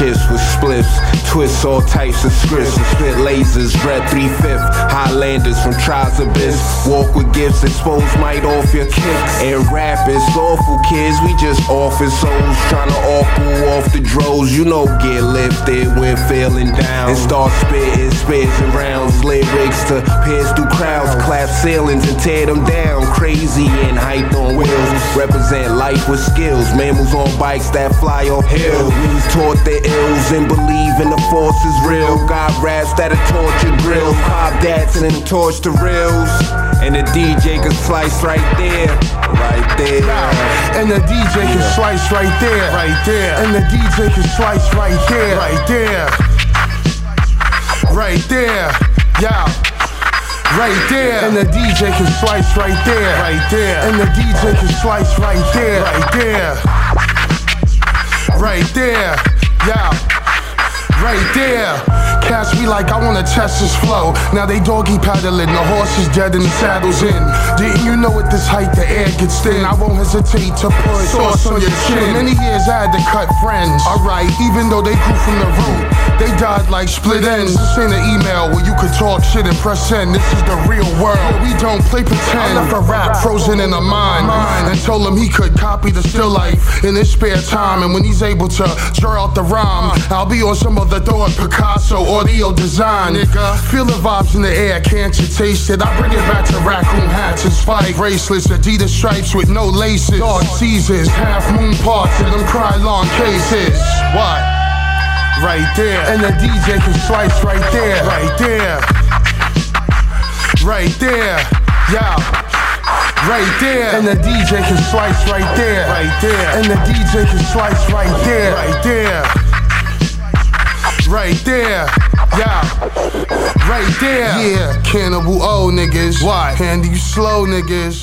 shifts with splits, Twists all types of scripts and spit lasers. Red 3 5th. Highlanders from Trials Abyss. Walk with gifts, expose might off your kicks. And rap is awful kids, we just office souls. Trying to awful off the droves. You know, get lifted when feeling down. And start spitting, spits and rounds. Lyrics to pierce through crowds. Clap ceilings and tear them down. Crazy and hyped on wheels. Represent life with skills. Mammals on bikes that fly off hills. We was taught the ills and believe in the force is real. God raps that are torture grills. Pop dats and then torch the reels. And the DJ can slice right there. Right there. And the DJ can slice right there. Right there. And the DJ can slice right there. Right there. Right there. Yeah. Right there. And the DJ can slice right there. Right there. And the DJ can slice right there. Right there. Right there. Yeah. Right there. Catch me like I wanna test his flow. Now they doggy paddling, the horse is dead and the saddle's in. Didn't you know at this height the air gets thin? I won't hesitate to put sauce on your chin. For many years I had to cut friends. Alright, even though they grew from the root, they died like split ends. This ain't an email where you could talk shit and press send. This is the real world. We don't play pretend. I left a rap frozen in a mind and told him he could copy the still life in his spare time. And when he's able to draw out the rhyme, I'll be on some other thought, Picasso, audio design. Nigga, feel the vibes in the air, can't you taste it? I bring it back to raccoon hats and spike bracelets, Adidas stripes with no laces, dark seasons, half moon parts, and them cry long cases. What? Right there. And the DJ can slice right there. Right there. Right there. Yeah. Right there. And the DJ can slice right there. Right there. And the DJ can slice right there. Right there. Right there. Yeah. Right there. Yeah. Cannibal O niggas. What? Handy you slow niggas.